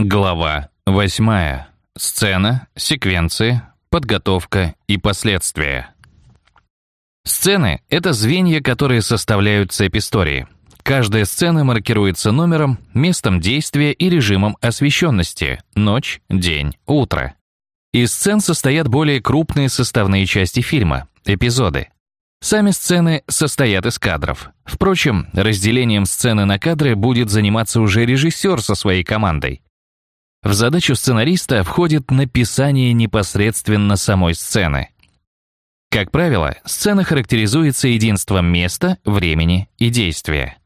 Глава 8. Сцена, секвенции, подготовка и последствия. Сцены — это звенья, которые составляют цепь истории. Каждая сцена маркируется номером, местом действия и режимом освещенности — ночь, день, утро. Из сцен состоят более крупные составные части фильма — эпизоды. Сами сцены состоят из кадров. Впрочем, разделением сцены на кадры будет заниматься уже режиссер со своей командой. В задачу сценариста входит написание непосредственно самой сцены. Как правило, сцена характеризуется единством места, времени и действия.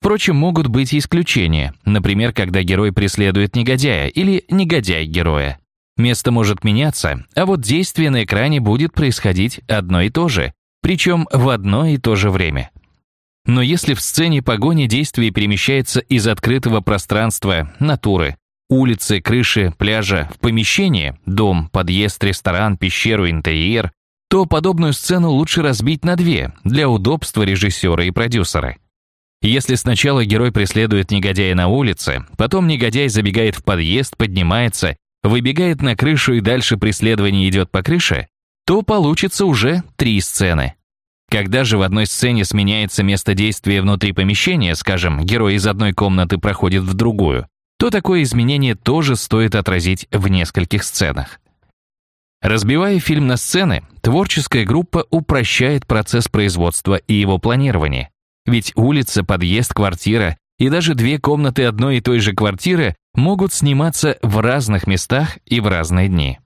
Впрочем, могут быть исключения, например, когда герой преследует негодяя или негодяй героя. Место может меняться, а вот действие на экране будет происходить одно и то же, причем в одно и то же время. Но если в сцене погони действие перемещается из открытого пространства, натуры, улицы, крыши, пляжа в помещение, дом, подъезд, ресторан, пещеру, интерьер, то подобную сцену лучше разбить на две для удобства режиссера и продюсера. Если сначала герой преследует негодяя на улице, потом негодяй забегает в подъезд, поднимается, выбегает на крышу и дальше преследование идет по крыше, то получится уже три сцены. Когда же в одной сцене сменяется место действия внутри помещения, скажем, герой из одной комнаты проходит в другую, то такое изменение тоже стоит отразить в нескольких сценах. Разбивая фильм на сцены, творческая группа упрощает процесс производства и его планирования. Ведь улица, подъезд, квартира и даже две комнаты одной и той же квартиры могут сниматься в разных местах и в разные дни.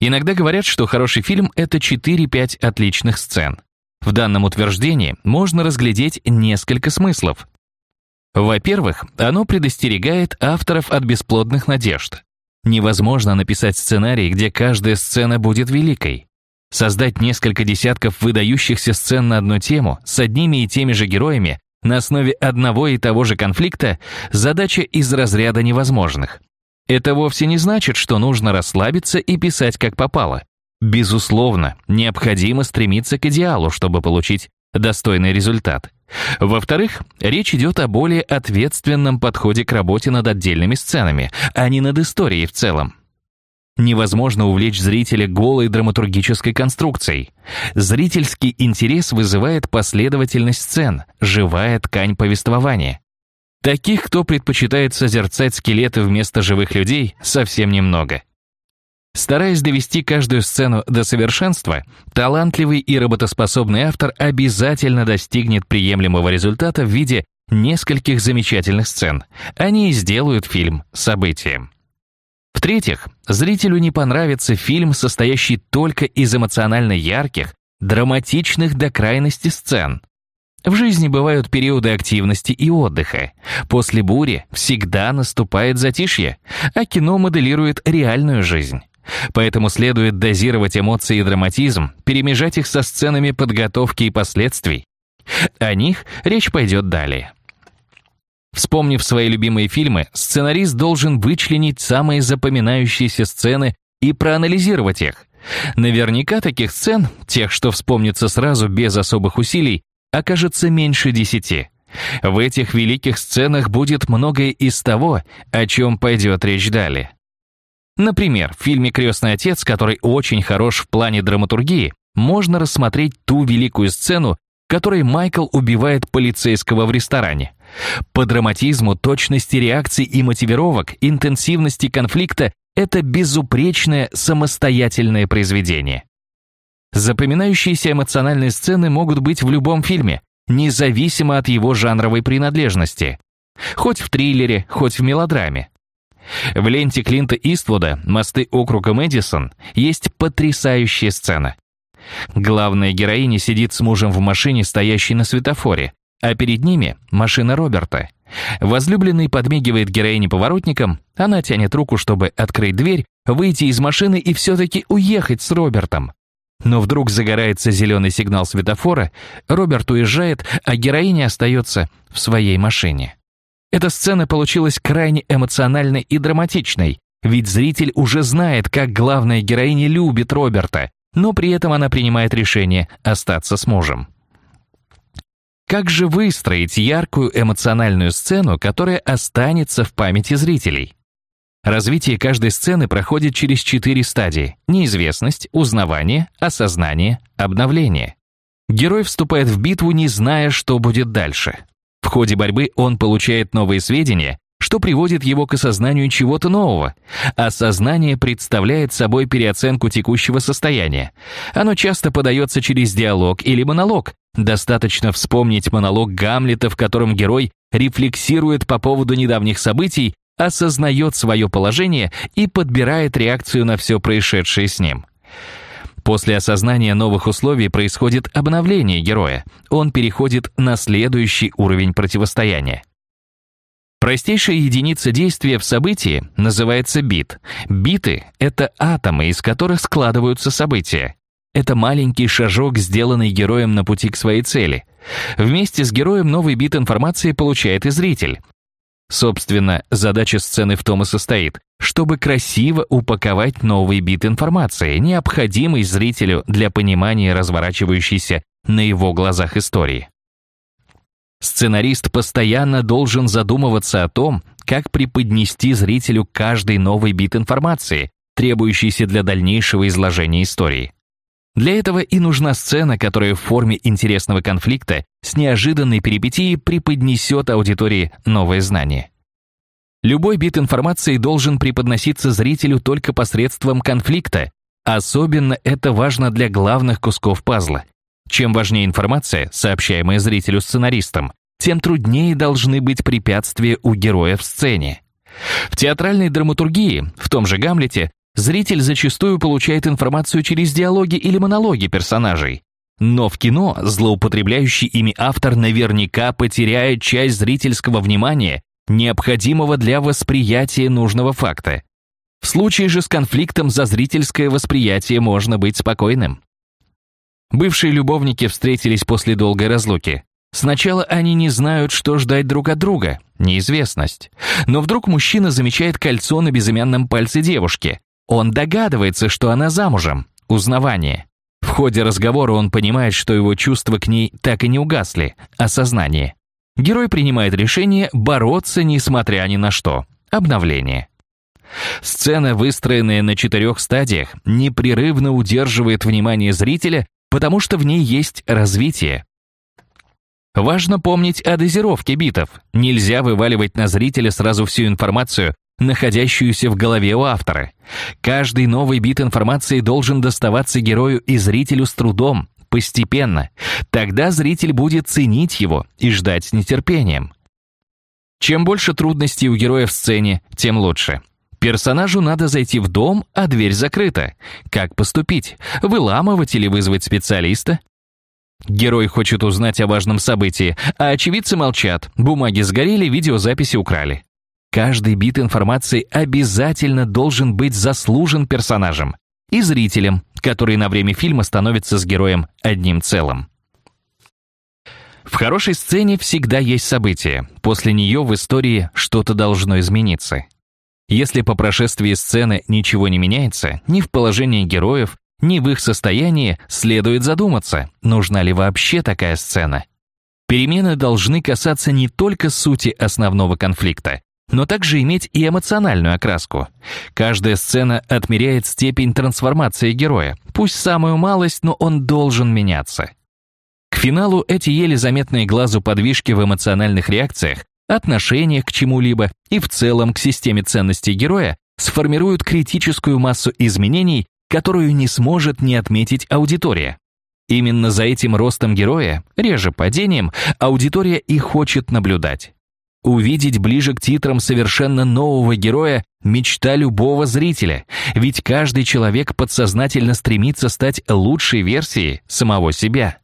Иногда говорят, что хороший фильм — это 4-5 отличных сцен. В данном утверждении можно разглядеть несколько смыслов. Во-первых, оно предостерегает авторов от бесплодных надежд. Невозможно написать сценарий, где каждая сцена будет великой. Создать несколько десятков выдающихся сцен на одну тему с одними и теми же героями на основе одного и того же конфликта – задача из разряда невозможных. Это вовсе не значит, что нужно расслабиться и писать как попало. Безусловно, необходимо стремиться к идеалу, чтобы получить достойный результат. Во-вторых, речь идет о более ответственном подходе к работе над отдельными сценами, а не над историей в целом. Невозможно увлечь зрителя голой драматургической конструкцией. Зрительский интерес вызывает последовательность сцен, живая ткань повествования. Таких, кто предпочитает созерцать скелеты вместо живых людей, совсем немного. Стараясь довести каждую сцену до совершенства, талантливый и работоспособный автор обязательно достигнет приемлемого результата в виде нескольких замечательных сцен. Они и сделают фильм событием. В-третьих, зрителю не понравится фильм, состоящий только из эмоционально ярких, драматичных до крайности сцен. В жизни бывают периоды активности и отдыха. После бури всегда наступает затишье, а кино моделирует реальную жизнь. Поэтому следует дозировать эмоции и драматизм, перемежать их со сценами подготовки и последствий. О них речь пойдет далее. Вспомнив свои любимые фильмы, сценарист должен вычленить самые запоминающиеся сцены и проанализировать их. Наверняка таких сцен, тех, что вспомнится сразу без особых усилий, окажется меньше десяти. В этих великих сценах будет многое из того, о чем пойдет речь далее. Например, в фильме «Крестный отец», который очень хорош в плане драматургии, можно рассмотреть ту великую сцену, в которой Майкл убивает полицейского в ресторане. По драматизму, точности реакций и мотивировок, интенсивности конфликта это безупречное самостоятельное произведение. Запоминающиеся эмоциональные сцены могут быть в любом фильме, независимо от его жанровой принадлежности. Хоть в триллере, хоть в мелодраме. В ленте Клинта Иствуда «Мосты округа Мэдисон» есть потрясающая сцена. Главная героиня сидит с мужем в машине, стоящей на светофоре, а перед ними машина Роберта. Возлюбленный подмигивает героине поворотником, она тянет руку, чтобы открыть дверь, выйти из машины и все-таки уехать с Робертом. Но вдруг загорается зеленый сигнал светофора, Роберт уезжает, а героиня остается в своей машине. Эта сцена получилась крайне эмоциональной и драматичной, ведь зритель уже знает, как главная героиня любит Роберта, но при этом она принимает решение остаться с мужем. Как же выстроить яркую эмоциональную сцену, которая останется в памяти зрителей? Развитие каждой сцены проходит через четыре стадии – неизвестность, узнавание, осознание, обновление. Герой вступает в битву, не зная, что будет дальше. В ходе борьбы он получает новые сведения, что приводит его к осознанию чего-то нового. Осознание представляет собой переоценку текущего состояния. Оно часто подается через диалог или монолог. Достаточно вспомнить монолог Гамлета, в котором герой рефлексирует по поводу недавних событий осознает свое положение и подбирает реакцию на все происшедшее с ним. После осознания новых условий происходит обновление героя. Он переходит на следующий уровень противостояния. Простейшая единица действия в событии называется бит. Биты — это атомы, из которых складываются события. Это маленький шажок, сделанный героем на пути к своей цели. Вместе с героем новый бит информации получает и зритель. Собственно, задача сцены в том и состоит, чтобы красиво упаковать новый бит информации, необходимый зрителю для понимания разворачивающейся на его глазах истории. Сценарист постоянно должен задумываться о том, как преподнести зрителю каждый новый бит информации, требующийся для дальнейшего изложения истории. Для этого и нужна сцена, которая в форме интересного конфликта с неожиданной перипетией преподнесет аудитории новое знание. Любой бит информации должен преподноситься зрителю только посредством конфликта. Особенно это важно для главных кусков пазла. Чем важнее информация, сообщаемая зрителю сценаристом, тем труднее должны быть препятствия у героя в сцене. В театральной драматургии, в том же Гамлете, Зритель зачастую получает информацию через диалоги или монологи персонажей. Но в кино злоупотребляющий ими автор наверняка потеряет часть зрительского внимания, необходимого для восприятия нужного факта. В случае же с конфликтом за зрительское восприятие можно быть спокойным. Бывшие любовники встретились после долгой разлуки. Сначала они не знают, что ждать друг от друга, неизвестность. Но вдруг мужчина замечает кольцо на безымянном пальце девушки. Он догадывается, что она замужем. Узнавание. В ходе разговора он понимает, что его чувства к ней так и не угасли. Осознание. Герой принимает решение бороться, несмотря ни на что. Обновление. Сцена, выстроенная на четырех стадиях, непрерывно удерживает внимание зрителя, потому что в ней есть развитие. Важно помнить о дозировке битов. Нельзя вываливать на зрителя сразу всю информацию, находящуюся в голове у автора. Каждый новый бит информации должен доставаться герою и зрителю с трудом, постепенно. Тогда зритель будет ценить его и ждать с нетерпением. Чем больше трудностей у героя в сцене, тем лучше. Персонажу надо зайти в дом, а дверь закрыта. Как поступить? Выламывать или вызвать специалиста? Герой хочет узнать о важном событии, а очевидцы молчат, бумаги сгорели, видеозаписи украли. Каждый бит информации обязательно должен быть заслужен персонажем и зрителем, который на время фильма становится с героем одним целым. В хорошей сцене всегда есть событие. После нее в истории что-то должно измениться. Если по прошествии сцены ничего не меняется, ни в положении героев, ни в их состоянии, следует задуматься, нужна ли вообще такая сцена. Перемены должны касаться не только сути основного конфликта, но также иметь и эмоциональную окраску. Каждая сцена отмеряет степень трансформации героя, пусть самую малость, но он должен меняться. К финалу эти еле заметные глазу подвижки в эмоциональных реакциях, отношениях к чему-либо и в целом к системе ценностей героя сформируют критическую массу изменений, которую не сможет не отметить аудитория. Именно за этим ростом героя, реже падением, аудитория и хочет наблюдать. Увидеть ближе к титрам совершенно нового героя – мечта любого зрителя, ведь каждый человек подсознательно стремится стать лучшей версией самого себя.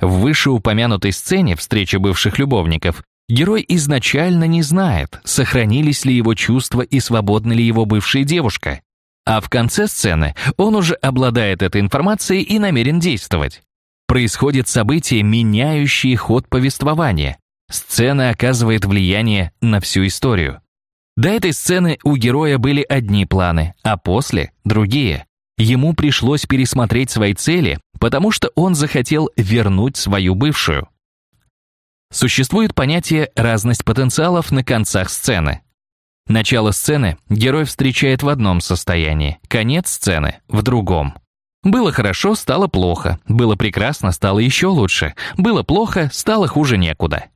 В вышеупомянутой сцене встречи бывших любовников герой изначально не знает, сохранились ли его чувства и свободна ли его бывшая девушка. А в конце сцены он уже обладает этой информацией и намерен действовать. Происходит событие, меняющее ход повествования. Сцена оказывает влияние на всю историю. До этой сцены у героя были одни планы, а после — другие. Ему пришлось пересмотреть свои цели, потому что он захотел вернуть свою бывшую. Существует понятие «разность потенциалов» на концах сцены. Начало сцены герой встречает в одном состоянии, конец сцены — в другом. Было хорошо, стало плохо. Было прекрасно, стало еще лучше. Было плохо, стало хуже некуда.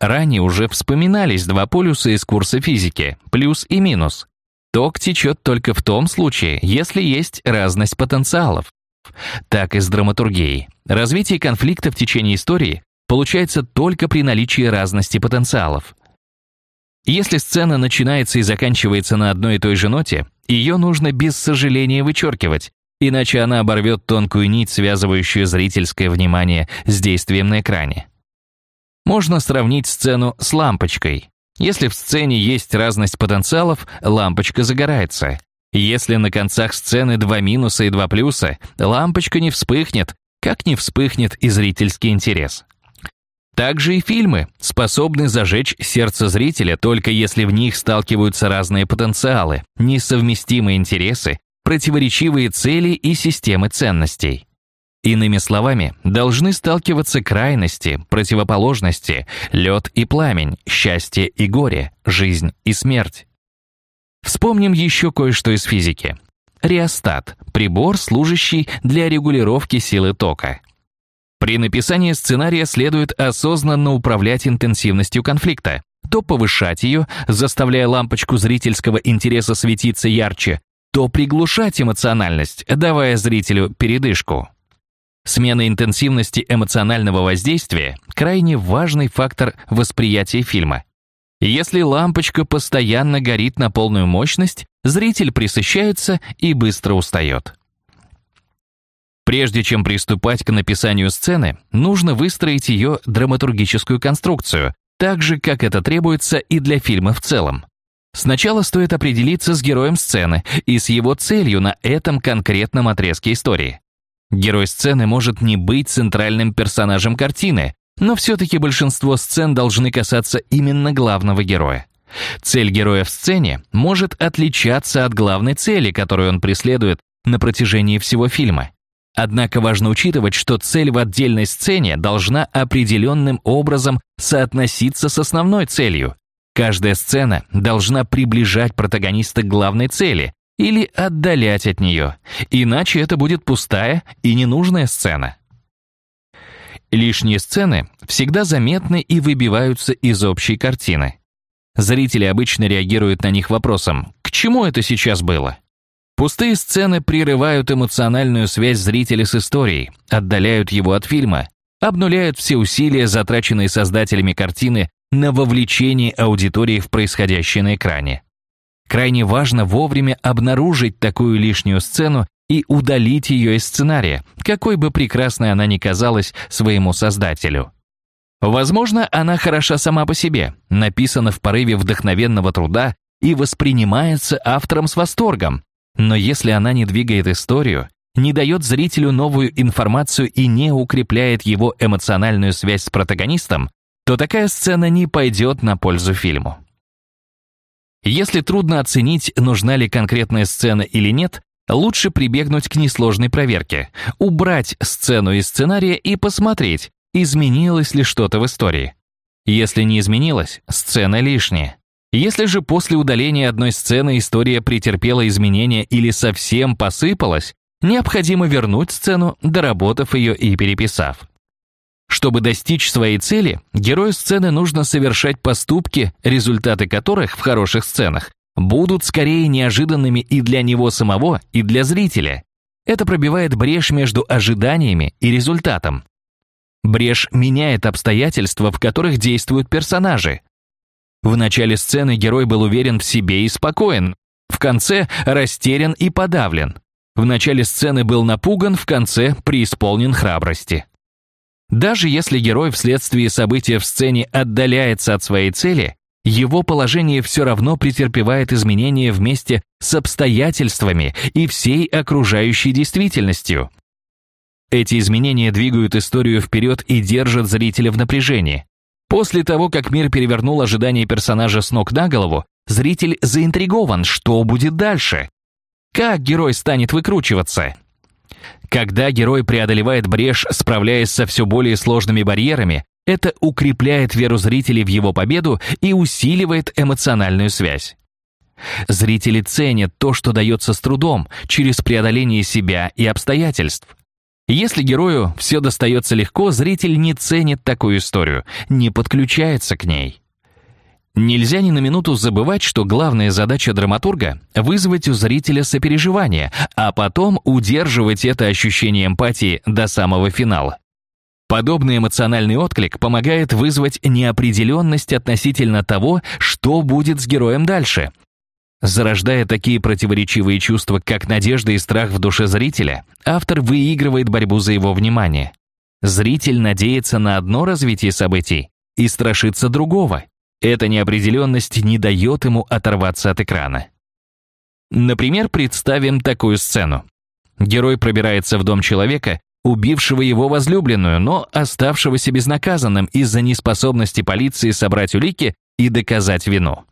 Ранее уже вспоминались два полюса из курса физики – плюс и минус. Ток течет только в том случае, если есть разность потенциалов. Так и с драматургией. Развитие конфликта в течение истории получается только при наличии разности потенциалов. Если сцена начинается и заканчивается на одной и той же ноте, ее нужно без сожаления вычеркивать, иначе она оборвет тонкую нить, связывающую зрительское внимание с действием на экране. Можно сравнить сцену с лампочкой. Если в сцене есть разность потенциалов, лампочка загорается. Если на концах сцены два минуса и два плюса, лампочка не вспыхнет, как не вспыхнет и зрительский интерес. Также и фильмы способны зажечь сердце зрителя только если в них сталкиваются разные потенциалы, несовместимые интересы, противоречивые цели и системы ценностей. Иными словами, должны сталкиваться крайности, противоположности, лед и пламень, счастье и горе, жизнь и смерть. Вспомним еще кое-что из физики. Реостат – прибор, служащий для регулировки силы тока. При написании сценария следует осознанно управлять интенсивностью конфликта, то повышать ее, заставляя лампочку зрительского интереса светиться ярче, то приглушать эмоциональность, давая зрителю передышку. Смена интенсивности эмоционального воздействия – крайне важный фактор восприятия фильма. Если лампочка постоянно горит на полную мощность, зритель присыщается и быстро устает. Прежде чем приступать к написанию сцены, нужно выстроить ее драматургическую конструкцию, так же, как это требуется и для фильма в целом. Сначала стоит определиться с героем сцены и с его целью на этом конкретном отрезке истории. Герой сцены может не быть центральным персонажем картины, но все-таки большинство сцен должны касаться именно главного героя. Цель героя в сцене может отличаться от главной цели, которую он преследует на протяжении всего фильма. Однако важно учитывать, что цель в отдельной сцене должна определенным образом соотноситься с основной целью. Каждая сцена должна приближать протагониста к главной цели, или отдалять от нее, иначе это будет пустая и ненужная сцена. Лишние сцены всегда заметны и выбиваются из общей картины. Зрители обычно реагируют на них вопросом «К чему это сейчас было?». Пустые сцены прерывают эмоциональную связь зрителя с историей, отдаляют его от фильма, обнуляют все усилия, затраченные создателями картины на вовлечение аудитории в происходящее на экране. Крайне важно вовремя обнаружить такую лишнюю сцену и удалить ее из сценария, какой бы прекрасной она ни казалась своему создателю. Возможно, она хороша сама по себе, написана в порыве вдохновенного труда и воспринимается автором с восторгом, но если она не двигает историю, не дает зрителю новую информацию и не укрепляет его эмоциональную связь с протагонистом, то такая сцена не пойдет на пользу фильму. Если трудно оценить, нужна ли конкретная сцена или нет, лучше прибегнуть к несложной проверке, убрать сцену из сценария и посмотреть, изменилось ли что-то в истории. Если не изменилось, сцена лишняя. Если же после удаления одной сцены история претерпела изменения или совсем посыпалась, необходимо вернуть сцену, доработав ее и переписав. Чтобы достичь своей цели, герою сцены нужно совершать поступки, результаты которых в хороших сценах будут скорее неожиданными и для него самого, и для зрителя. Это пробивает брешь между ожиданиями и результатом. Брешь меняет обстоятельства, в которых действуют персонажи. В начале сцены герой был уверен в себе и спокоен, в конце растерян и подавлен. В начале сцены был напуган, в конце преисполнен храбрости. Даже если герой вследствие события в сцене отдаляется от своей цели, его положение все равно претерпевает изменения вместе с обстоятельствами и всей окружающей действительностью. Эти изменения двигают историю вперед и держат зрителя в напряжении. После того, как мир перевернул ожидания персонажа с ног на голову, зритель заинтригован, что будет дальше. Как герой станет выкручиваться? Когда герой преодолевает брешь, справляясь со все более сложными барьерами, Это укрепляет веру зрителей в его победу и усиливает эмоциональную связь. Зрители ценят то, что дается с трудом, через преодоление себя и обстоятельств. Если герою все достается легко, зритель не ценит такую историю, не подключается к ней. Нельзя ни на минуту забывать, что главная задача драматурга — вызвать у зрителя сопереживание, а потом удерживать это ощущение эмпатии до самого финала. Подобный эмоциональный отклик помогает вызвать неопределенность относительно того, что будет с героем дальше. Зарождая такие противоречивые чувства, как надежда и страх в душе зрителя, автор выигрывает борьбу за его внимание. Зритель надеется на одно развитие событий и страшится другого. Эта неопределенность не дает ему оторваться от экрана. Например, представим такую сцену. Герой пробирается в дом человека, убившего его возлюбленную, но оставшегося безнаказанным из-за неспособности полиции собрать улики и доказать вину.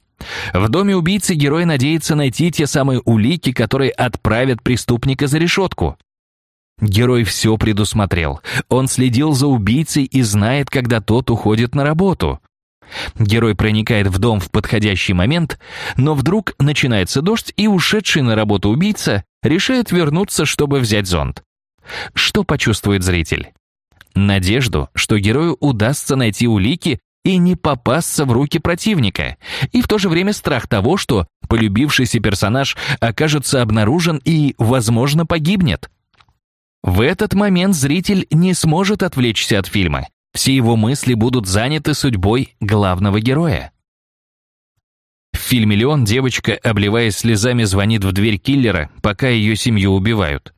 В доме убийцы герой надеется найти те самые улики, которые отправят преступника за решетку. Герой все предусмотрел. Он следил за убийцей и знает, когда тот уходит на работу. Герой проникает в дом в подходящий момент, но вдруг начинается дождь, и ушедший на работу убийца решает вернуться, чтобы взять зонт. Что почувствует зритель? Надежду, что герою удастся найти улики и не попасться в руки противника, и в то же время страх того, что полюбившийся персонаж окажется обнаружен и, возможно, погибнет. В этот момент зритель не сможет отвлечься от фильма. Все его мысли будут заняты судьбой главного героя. В фильме «Леон» девочка, обливаясь слезами, звонит в дверь киллера, пока ее семью убивают.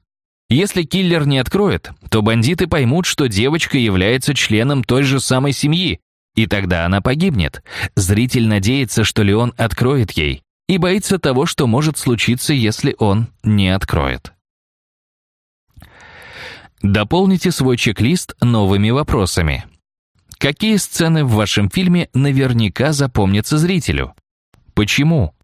Если киллер не откроет, то бандиты поймут, что девочка является членом той же самой семьи, и тогда она погибнет. Зритель надеется, что Леон откроет ей, и боится того, что может случиться, если он не откроет. Дополните свой чек-лист новыми вопросами. Какие сцены в вашем фильме наверняка запомнятся зрителю? Почему?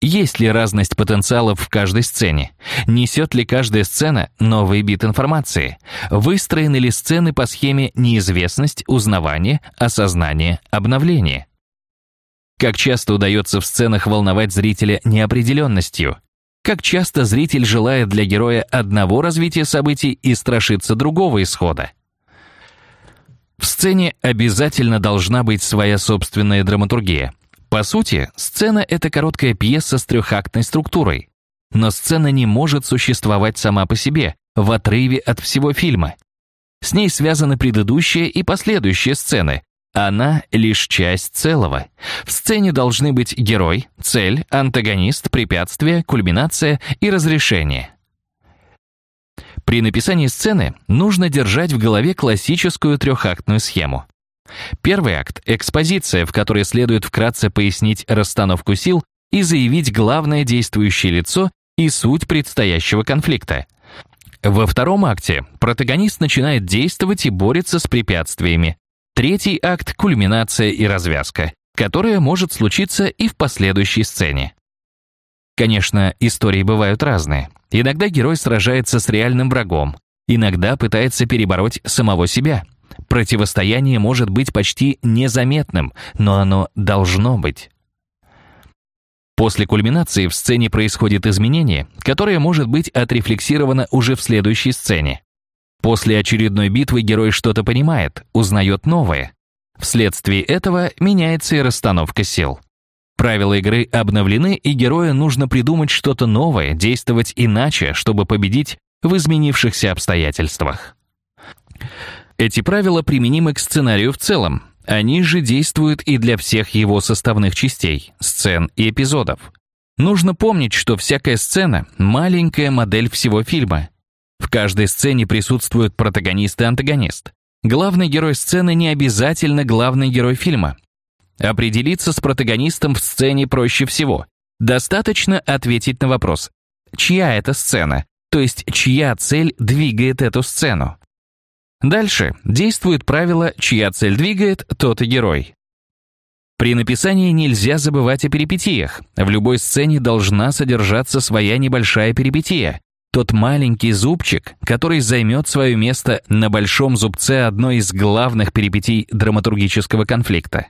Есть ли разность потенциалов в каждой сцене? Несет ли каждая сцена новый бит информации? Выстроены ли сцены по схеме неизвестность, узнавание, осознание, обновление? Как часто удается в сценах волновать зрителя неопределенностью? Как часто зритель желает для героя одного развития событий и страшится другого исхода? В сцене обязательно должна быть своя собственная драматургия. По сути, сцена — это короткая пьеса с трехактной структурой. Но сцена не может существовать сама по себе, в отрыве от всего фильма. С ней связаны предыдущие и последующие сцены. Она — лишь часть целого. В сцене должны быть герой, цель, антагонист, препятствие, кульминация и разрешение. При написании сцены нужно держать в голове классическую трехактную схему. Первый акт — экспозиция, в которой следует вкратце пояснить расстановку сил и заявить главное действующее лицо и суть предстоящего конфликта. Во втором акте протагонист начинает действовать и борется с препятствиями. Третий акт — кульминация и развязка, которая может случиться и в последующей сцене. Конечно, истории бывают разные. Иногда герой сражается с реальным врагом, иногда пытается перебороть самого себя — Противостояние может быть почти незаметным, но оно должно быть. После кульминации в сцене происходит изменение, которое может быть отрефлексировано уже в следующей сцене. После очередной битвы герой что-то понимает, узнает новое. Вследствие этого меняется и расстановка сил. Правила игры обновлены, и герою нужно придумать что-то новое, действовать иначе, чтобы победить в изменившихся обстоятельствах. Эти правила применимы к сценарию в целом. Они же действуют и для всех его составных частей, сцен и эпизодов. Нужно помнить, что всякая сцена — маленькая модель всего фильма. В каждой сцене присутствуют протагонист и антагонист. Главный герой сцены не обязательно главный герой фильма. Определиться с протагонистом в сцене проще всего. Достаточно ответить на вопрос, чья это сцена, то есть чья цель двигает эту сцену. Дальше действует правило «чья цель двигает, тот и герой». При написании нельзя забывать о перипетиях. В любой сцене должна содержаться своя небольшая перипетия. Тот маленький зубчик, который займет свое место на большом зубце одной из главных перипетий драматургического конфликта.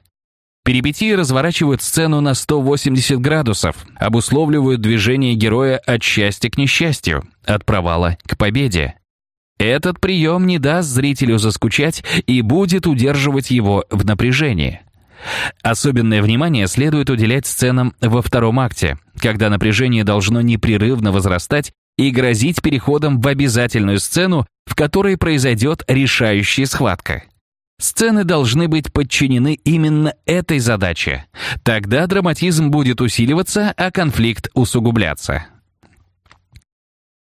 Перипетии разворачивают сцену на 180 градусов, обусловливают движение героя от счастья к несчастью, от провала к победе. Этот прием не даст зрителю заскучать и будет удерживать его в напряжении. Особенное внимание следует уделять сценам во втором акте, когда напряжение должно непрерывно возрастать и грозить переходом в обязательную сцену, в которой произойдет решающая схватка. Сцены должны быть подчинены именно этой задаче. Тогда драматизм будет усиливаться, а конфликт усугубляться.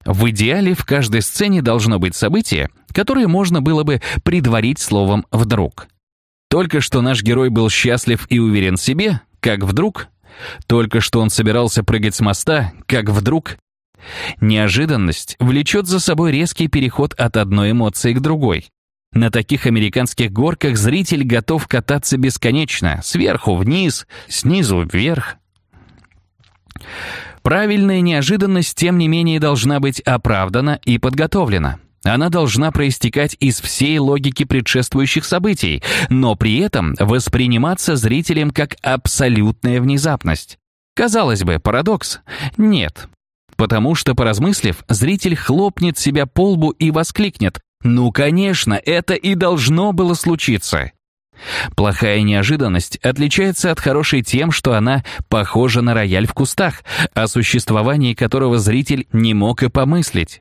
В идеале в каждой сцене должно быть событие, которое можно было бы предварить словом «вдруг». Только что наш герой был счастлив и уверен в себе, как вдруг... Только что он собирался прыгать с моста, как вдруг... Неожиданность влечет за собой резкий переход от одной эмоции к другой. На таких американских горках зритель готов кататься бесконечно, сверху вниз, снизу вверх. Правильная неожиданность, тем не менее, должна быть оправдана и подготовлена. Она должна проистекать из всей логики предшествующих событий, но при этом восприниматься зрителем как абсолютная внезапность. Казалось бы, парадокс. Нет. Потому что, поразмыслив, зритель хлопнет себя по лбу и воскликнет «Ну, конечно, это и должно было случиться». Плохая неожиданность отличается от хорошей тем, что она похожа на рояль в кустах, о существовании которого зритель не мог и помыслить.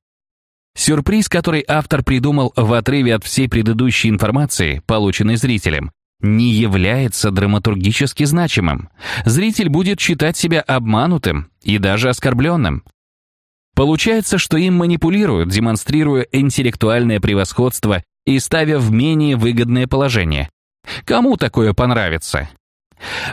Сюрприз, который автор придумал в отрыве от всей предыдущей информации, полученной зрителем, не является драматургически значимым. Зритель будет считать себя обманутым и даже оскорбленным. Получается, что им манипулируют, демонстрируя интеллектуальное превосходство и ставя в менее выгодное положение. Кому такое понравится?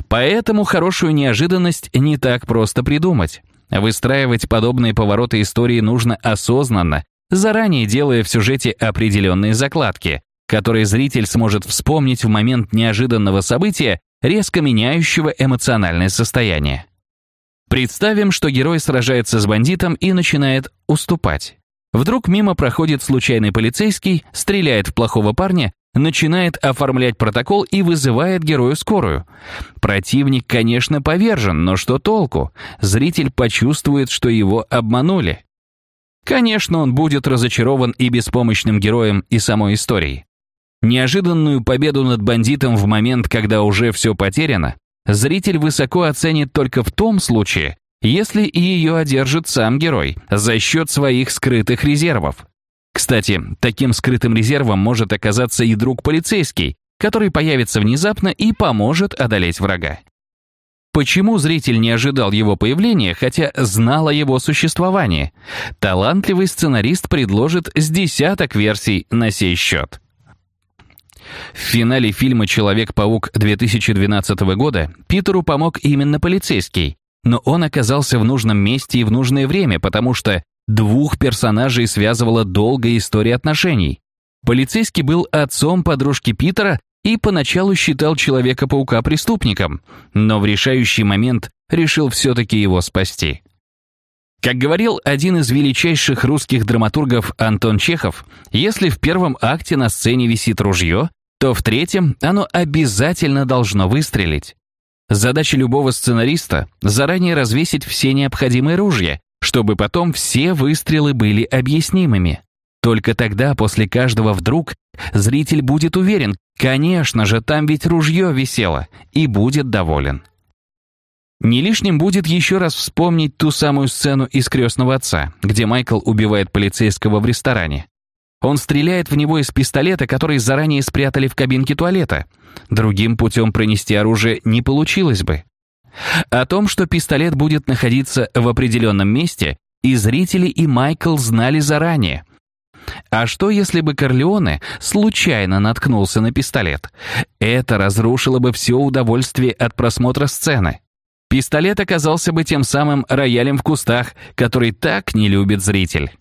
Поэтому хорошую неожиданность не так просто придумать. Выстраивать подобные повороты истории нужно осознанно, заранее делая в сюжете определенные закладки, которые зритель сможет вспомнить в момент неожиданного события, резко меняющего эмоциональное состояние. Представим, что герой сражается с бандитом и начинает уступать. Вдруг мимо проходит случайный полицейский, стреляет в плохого парня начинает оформлять протокол и вызывает герою скорую. Противник, конечно, повержен, но что толку? Зритель почувствует, что его обманули. Конечно, он будет разочарован и беспомощным героем, и самой историей. Неожиданную победу над бандитом в момент, когда уже все потеряно, зритель высоко оценит только в том случае, если и ее одержит сам герой за счет своих скрытых резервов. Кстати, таким скрытым резервом может оказаться и друг полицейский, который появится внезапно и поможет одолеть врага. Почему зритель не ожидал его появления, хотя знал о его существовании? Талантливый сценарист предложит с десяток версий на сей счет. В финале фильма «Человек-паук» 2012 года Питеру помог именно полицейский, но он оказался в нужном месте и в нужное время, потому что Двух персонажей связывала долгая история отношений. Полицейский был отцом подружки Питера и поначалу считал Человека-паука преступником, но в решающий момент решил все-таки его спасти. Как говорил один из величайших русских драматургов Антон Чехов, если в первом акте на сцене висит ружье, то в третьем оно обязательно должно выстрелить. Задача любого сценариста – заранее развесить все необходимые ружья, чтобы потом все выстрелы были объяснимыми. Только тогда, после каждого вдруг, зритель будет уверен, конечно же, там ведь ружье висело, и будет доволен. Не лишним будет еще раз вспомнить ту самую сцену из «Крестного отца», где Майкл убивает полицейского в ресторане. Он стреляет в него из пистолета, который заранее спрятали в кабинке туалета. Другим путем пронести оружие не получилось бы. О том, что пистолет будет находиться в определенном месте, и зрители, и Майкл знали заранее. А что, если бы Корлеоне случайно наткнулся на пистолет? Это разрушило бы все удовольствие от просмотра сцены. Пистолет оказался бы тем самым роялем в кустах, который так не любит зритель.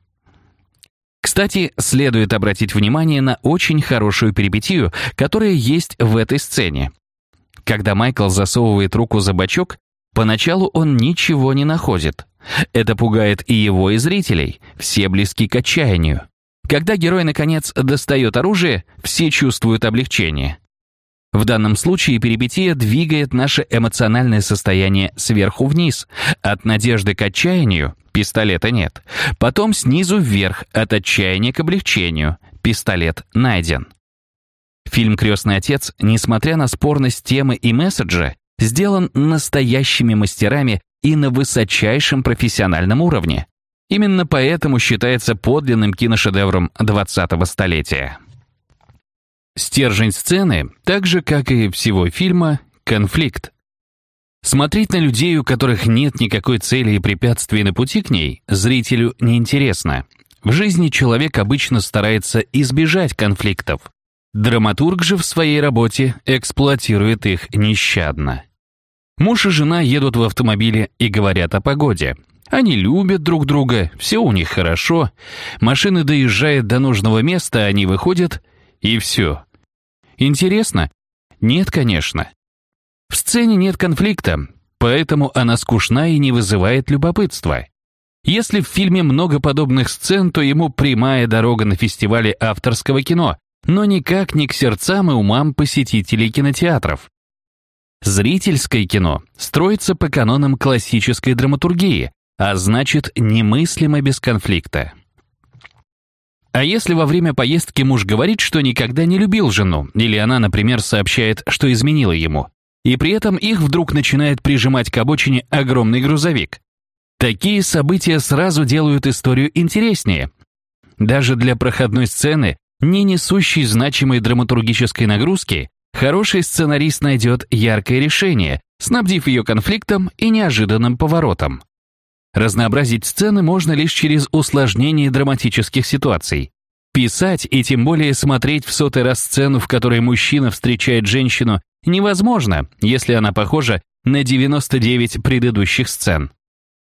Кстати, следует обратить внимание на очень хорошую перипетию, которая есть в этой сцене. Когда Майкл засовывает руку за бачок, Поначалу он ничего не находит. Это пугает и его, и зрителей. Все близки к отчаянию. Когда герой, наконец, достает оружие, все чувствуют облегчение. В данном случае перипетия двигает наше эмоциональное состояние сверху вниз. От надежды к отчаянию пистолета нет. Потом снизу вверх, от отчаяния к облегчению. Пистолет найден. Фильм «Крестный отец», несмотря на спорность темы и месседжа, сделан настоящими мастерами и на высочайшем профессиональном уровне. Именно поэтому считается подлинным киношедевром 20-го столетия. Стержень сцены, так же, как и всего фильма, конфликт. Смотреть на людей, у которых нет никакой цели и препятствий на пути к ней, зрителю неинтересно. В жизни человек обычно старается избежать конфликтов. Драматург же в своей работе эксплуатирует их нещадно. Муж и жена едут в автомобиле и говорят о погоде. Они любят друг друга, все у них хорошо. Машина доезжает до нужного места, они выходят, и все. Интересно? Нет, конечно. В сцене нет конфликта, поэтому она скучна и не вызывает любопытства. Если в фильме много подобных сцен, то ему прямая дорога на фестивале авторского кино, но никак не к сердцам и умам посетителей кинотеатров. Зрительское кино строится по канонам классической драматургии, а значит, немыслимо без конфликта. А если во время поездки муж говорит, что никогда не любил жену, или она, например, сообщает, что изменила ему, и при этом их вдруг начинает прижимать к обочине огромный грузовик? Такие события сразу делают историю интереснее. Даже для проходной сцены не несущий значимой драматургической нагрузки, хороший сценарист найдет яркое решение, снабдив ее конфликтом и неожиданным поворотом. Разнообразить сцены можно лишь через усложнение драматических ситуаций. Писать и тем более смотреть в сотый раз сцену, в которой мужчина встречает женщину, невозможно, если она похожа на 99 предыдущих сцен.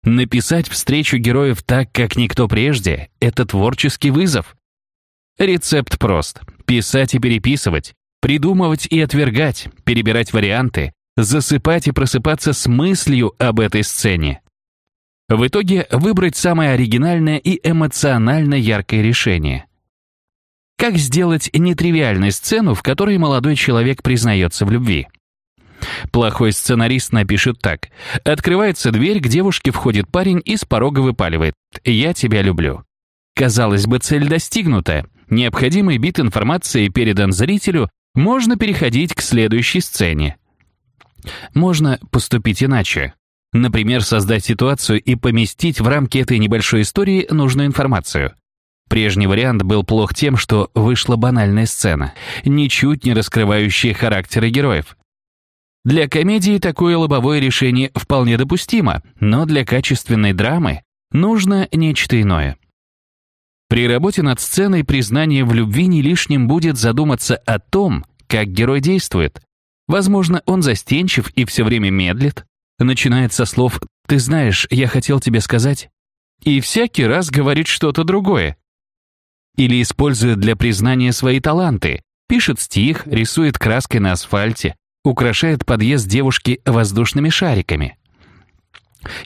Написать встречу героев так, как никто прежде, это творческий вызов. Рецепт прост. Писать и переписывать, придумывать и отвергать, перебирать варианты, засыпать и просыпаться с мыслью об этой сцене. В итоге выбрать самое оригинальное и эмоционально яркое решение. Как сделать нетривиальную сцену, в которой молодой человек признается в любви? Плохой сценарист напишет так. Открывается дверь, к девушке входит парень и с порога выпаливает «Я тебя люблю». Казалось бы, цель достигнута, необходимый бит информации передан зрителю, можно переходить к следующей сцене. Можно поступить иначе. Например, создать ситуацию и поместить в рамки этой небольшой истории нужную информацию. Прежний вариант был плох тем, что вышла банальная сцена, ничуть не раскрывающая характеры героев. Для комедии такое лобовое решение вполне допустимо, но для качественной драмы нужно нечто иное. При работе над сценой признания в любви не лишним будет задуматься о том, как герой действует. Возможно, он застенчив и все время медлит, начинает со слов «ты знаешь, я хотел тебе сказать», и всякий раз говорит что-то другое. Или использует для признания свои таланты, пишет стих, рисует краской на асфальте, украшает подъезд девушки воздушными шариками.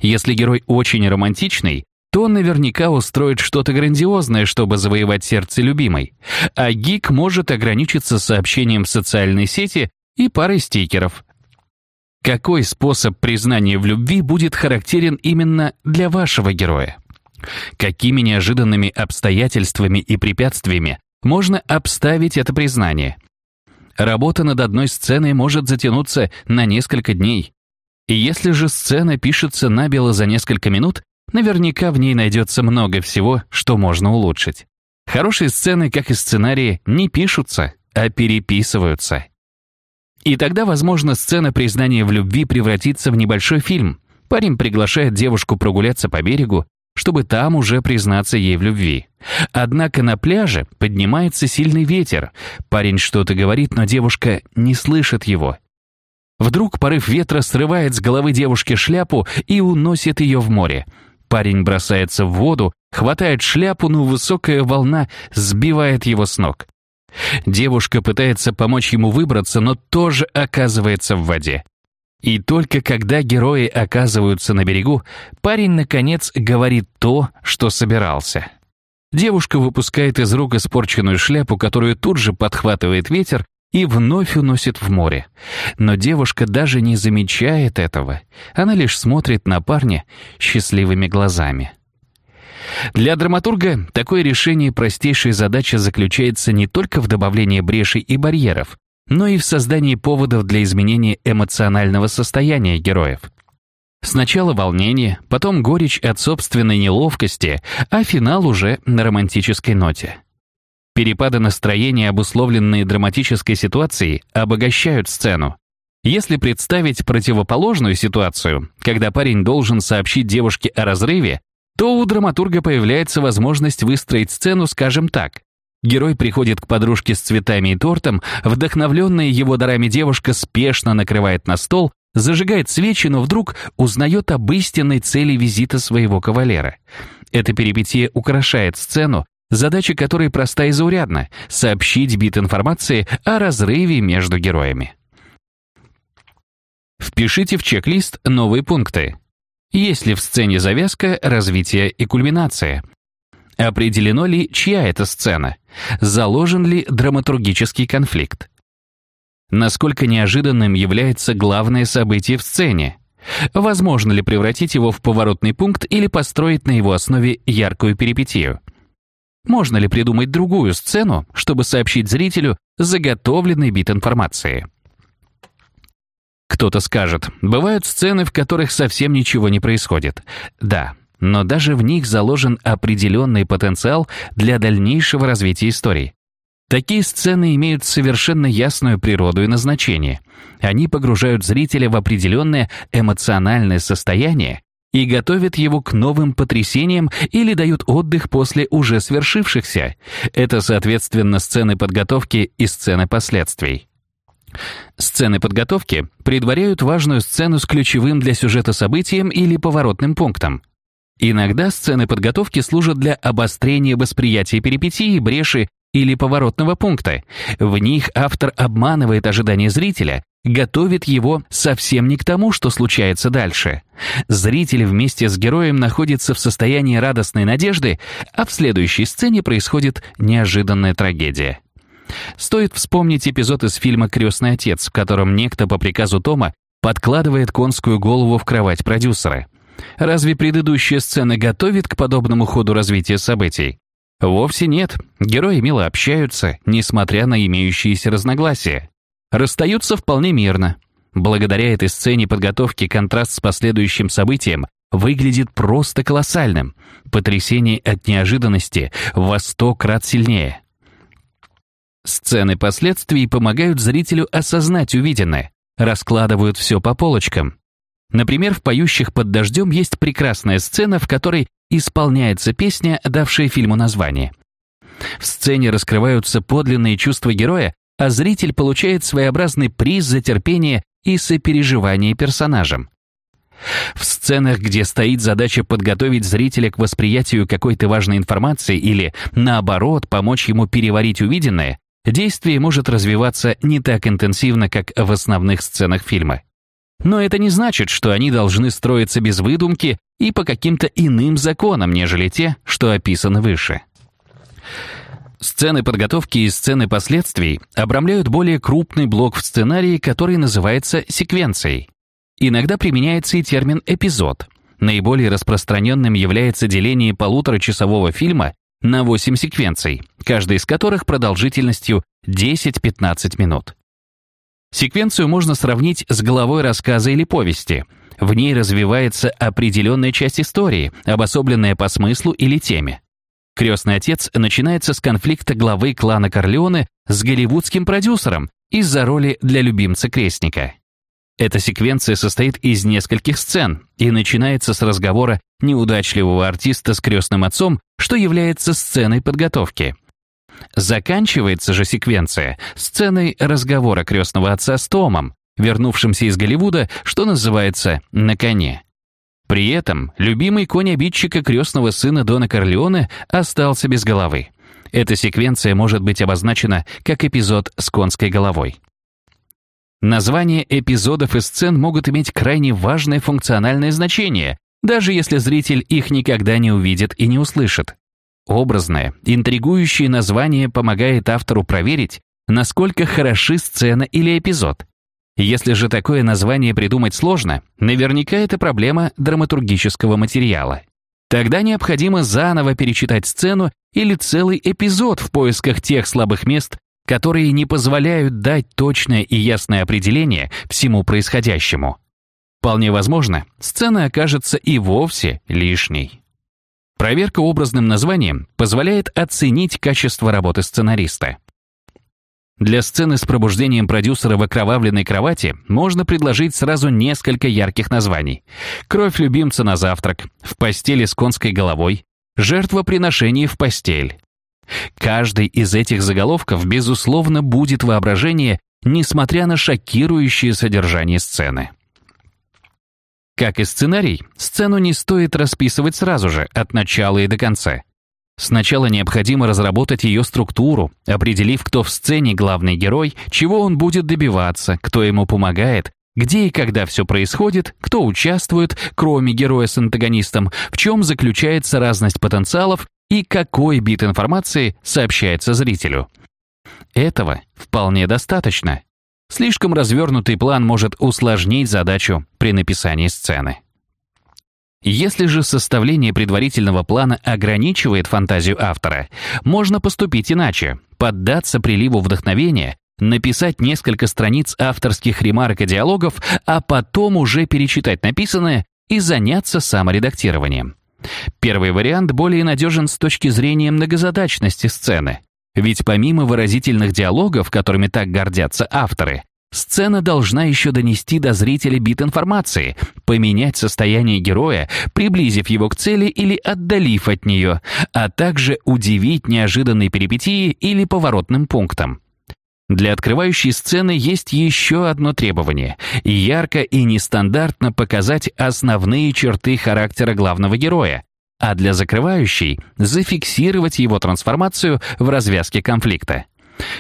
Если герой очень романтичный, то он наверняка устроит что-то грандиозное, чтобы завоевать сердце любимой. А гик может ограничиться сообщением в социальной сети и парой стикеров. Какой способ признания в любви будет характерен именно для вашего героя? Какими неожиданными обстоятельствами и препятствиями можно обставить это признание? Работа над одной сценой может затянуться на несколько дней. И если же сцена пишется набело за несколько минут, Наверняка в ней найдется много всего, что можно улучшить. Хорошие сцены, как и сценарии, не пишутся, а переписываются. И тогда, возможно, сцена признания в любви превратится в небольшой фильм. Парень приглашает девушку прогуляться по берегу, чтобы там уже признаться ей в любви. Однако на пляже поднимается сильный ветер. Парень что-то говорит, но девушка не слышит его. Вдруг порыв ветра срывает с головы девушки шляпу и уносит ее в море. Парень бросается в воду, хватает шляпу, но высокая волна сбивает его с ног. Девушка пытается помочь ему выбраться, но тоже оказывается в воде. И только когда герои оказываются на берегу, парень, наконец, говорит то, что собирался. Девушка выпускает из рук испорченную шляпу, которую тут же подхватывает ветер и вновь уносит в море. Но девушка даже не замечает этого. Она лишь смотрит на парня счастливыми глазами. Для драматурга такое решение простейшей задачи заключается не только в добавлении брешей и барьеров, но и в создании поводов для изменения эмоционального состояния героев. Сначала волнение, потом горечь от собственной неловкости, а финал уже на романтической ноте. Перепады настроения, обусловленные драматической ситуацией, обогащают сцену. Если представить противоположную ситуацию, когда парень должен сообщить девушке о разрыве, то у драматурга появляется возможность выстроить сцену, скажем так. Герой приходит к подружке с цветами и тортом, вдохновленная его дарами девушка спешно накрывает на стол, зажигает свечи, но вдруг узнает об истинной цели визита своего кавалера. Эта перипетия украшает сцену, задача которой проста и заурядна — сообщить бит информации о разрыве между героями. Впишите в чек-лист новые пункты. Есть ли в сцене завязка, развитие и кульминация? Определено ли, чья это сцена? Заложен ли драматургический конфликт? Насколько неожиданным является главное событие в сцене? Возможно ли превратить его в поворотный пункт или построить на его основе яркую перипетию? Можно ли придумать другую сцену, чтобы сообщить зрителю заготовленный бит информации? Кто-то скажет, бывают сцены, в которых совсем ничего не происходит. Да, но даже в них заложен определенный потенциал для дальнейшего развития истории. Такие сцены имеют совершенно ясную природу и назначение. Они погружают зрителя в определенное эмоциональное состояние и готовят его к новым потрясениям или дают отдых после уже свершившихся. Это, соответственно, сцены подготовки и сцены последствий. Сцены подготовки предваряют важную сцену с ключевым для сюжета событием или поворотным пунктом. Иногда сцены подготовки служат для обострения восприятия перипетии, бреши или поворотного пункта. В них автор обманывает ожидания зрителя, готовит его совсем не к тому, что случается дальше. Зритель вместе с героем находится в состоянии радостной надежды, а в следующей сцене происходит неожиданная трагедия. Стоит вспомнить эпизод из фильма «Крестный отец», в котором некто по приказу Тома подкладывает конскую голову в кровать продюсера. Разве предыдущая сцена готовит к подобному ходу развития событий? Вовсе нет. Герои мило общаются, несмотря на имеющиеся разногласия. Расстаются вполне мирно. Благодаря этой сцене подготовки контраст с последующим событием выглядит просто колоссальным. Потрясение от неожиданности во сто крат сильнее. Сцены последствий помогают зрителю осознать увиденное, раскладывают все по полочкам. Например, в «Поющих под дождем» есть прекрасная сцена, в которой исполняется песня, давшая фильму название. В сцене раскрываются подлинные чувства героя, а зритель получает своеобразный приз за терпение и сопереживание персонажам. В сценах, где стоит задача подготовить зрителя к восприятию какой-то важной информации или, наоборот, помочь ему переварить увиденное, действие может развиваться не так интенсивно, как в основных сценах фильма. Но это не значит, что они должны строиться без выдумки и по каким-то иным законам, нежели те, что описаны выше. Сцены подготовки и сцены последствий обрамляют более крупный блок в сценарии, который называется секвенцией. Иногда применяется и термин «эпизод». Наиболее распространенным является деление полуторачасового фильма на 8 секвенций, каждая из которых продолжительностью 10-15 минут. Секвенцию можно сравнить с головой рассказа или повести. В ней развивается определенная часть истории, обособленная по смыслу или теме. «Крестный отец» начинается с конфликта главы клана Корлеоне с голливудским продюсером из-за роли для любимца крестника. Эта секвенция состоит из нескольких сцен и начинается с разговора неудачливого артиста с крестным отцом, что является сценой подготовки. Заканчивается же секвенция сценой разговора крестного отца с Томом, вернувшимся из Голливуда, что называется «на коне». При этом любимый конь обидчика крестного сына Дона Корлеоне остался без головы. Эта секвенция может быть обозначена как эпизод с конской головой. Названия эпизодов и сцен могут иметь крайне важное функциональное значение, даже если зритель их никогда не увидит и не услышит. Образное, интригующее название помогает автору проверить, насколько хороши сцена или эпизод. Если же такое название придумать сложно, наверняка это проблема драматургического материала. Тогда необходимо заново перечитать сцену или целый эпизод в поисках тех слабых мест, которые не позволяют дать точное и ясное определение всему происходящему. Вполне возможно, сцена окажется и вовсе лишней. Проверка образным названием позволяет оценить качество работы сценариста. Для сцены с пробуждением продюсера в окровавленной кровати можно предложить сразу несколько ярких названий. «Кровь любимца на завтрак», «В постели с конской головой», «Жертвоприношение в постель». Каждый из этих заголовков, безусловно, будет воображение, несмотря на шокирующее содержание сцены. Как и сценарий, сцену не стоит расписывать сразу же, от начала и до конца. Сначала необходимо разработать ее структуру, определив, кто в сцене главный герой, чего он будет добиваться, кто ему помогает, где и когда все происходит, кто участвует, кроме героя с антагонистом, в чем заключается разность потенциалов и какой бит информации сообщается зрителю. Этого вполне достаточно. Слишком развернутый план может усложнить задачу при написании сцены. Если же составление предварительного плана ограничивает фантазию автора, можно поступить иначе, поддаться приливу вдохновения, написать несколько страниц авторских ремарок и диалогов, а потом уже перечитать написанное и заняться саморедактированием. Первый вариант более надежен с точки зрения многозадачности сцены. Ведь помимо выразительных диалогов, которыми так гордятся авторы, сцена должна еще донести до зрителя бит информации, поменять состояние героя, приблизив его к цели или отдалив от нее, а также удивить неожиданной перипетией или поворотным пунктом. Для открывающей сцены есть еще одно требование – ярко и нестандартно показать основные черты характера главного героя, а для закрывающей – зафиксировать его трансформацию в развязке конфликта.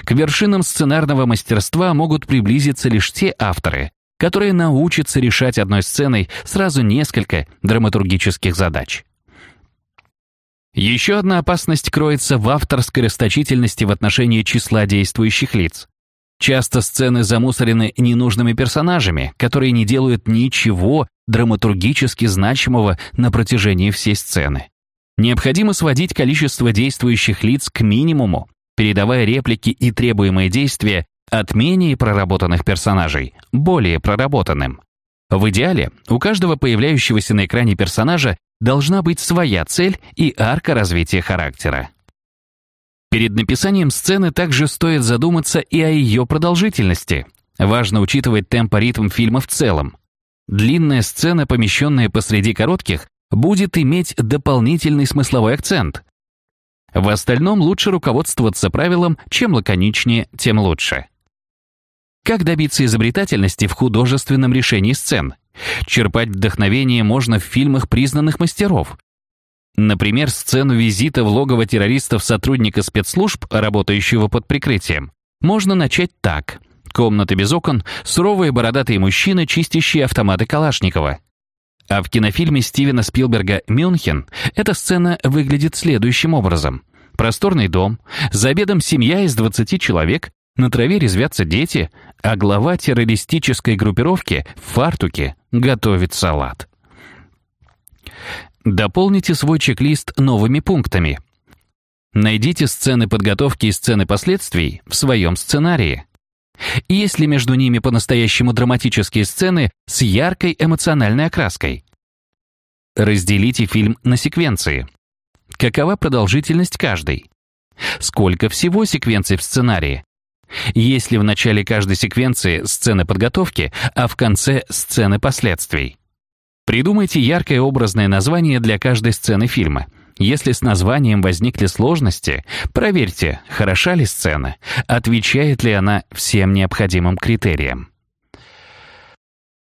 К вершинам сценарного мастерства могут приблизиться лишь те авторы, которые научатся решать одной сценой сразу несколько драматургических задач. Еще одна опасность кроется в авторской расточительности в отношении числа действующих лиц. Часто сцены замусорены ненужными персонажами, которые не делают ничего драматургически значимого на протяжении всей сцены. Необходимо сводить количество действующих лиц к минимуму, передавая реплики и требуемые действия от менее проработанных персонажей более проработанным. В идеале у каждого появляющегося на экране персонажа должна быть своя цель и арка развития характера. Перед написанием сцены также стоит задуматься и о ее продолжительности. Важно учитывать темп и ритм фильма в целом. Длинная сцена, помещенная посреди коротких, будет иметь дополнительный смысловой акцент. В остальном лучше руководствоваться правилом «чем лаконичнее, тем лучше». Как добиться изобретательности в художественном решении сцен? Черпать вдохновение можно в фильмах признанных мастеров. Например, сцену визита в логово террористов сотрудника спецслужб, работающего под прикрытием, можно начать так. Комната без окон, суровые бородатые мужчины, чистящие автоматы Калашникова. А в кинофильме Стивена Спилберга «Мюнхен» эта сцена выглядит следующим образом. Просторный дом, за обедом семья из 20 человек, на траве резвятся дети, а глава террористической группировки в фартуке готовит салат. Дополните свой чек-лист новыми пунктами. Найдите сцены подготовки и сцены последствий в своем сценарии. Есть ли между ними по-настоящему драматические сцены с яркой эмоциональной окраской? Разделите фильм на секвенции. Какова продолжительность каждой? Сколько всего секвенций в сценарии? Есть ли в начале каждой секвенции сцены подготовки, а в конце сцены последствий? Придумайте яркое образное название для каждой сцены фильма. Если с названием возникли сложности, проверьте, хороша ли сцена, отвечает ли она всем необходимым критериям.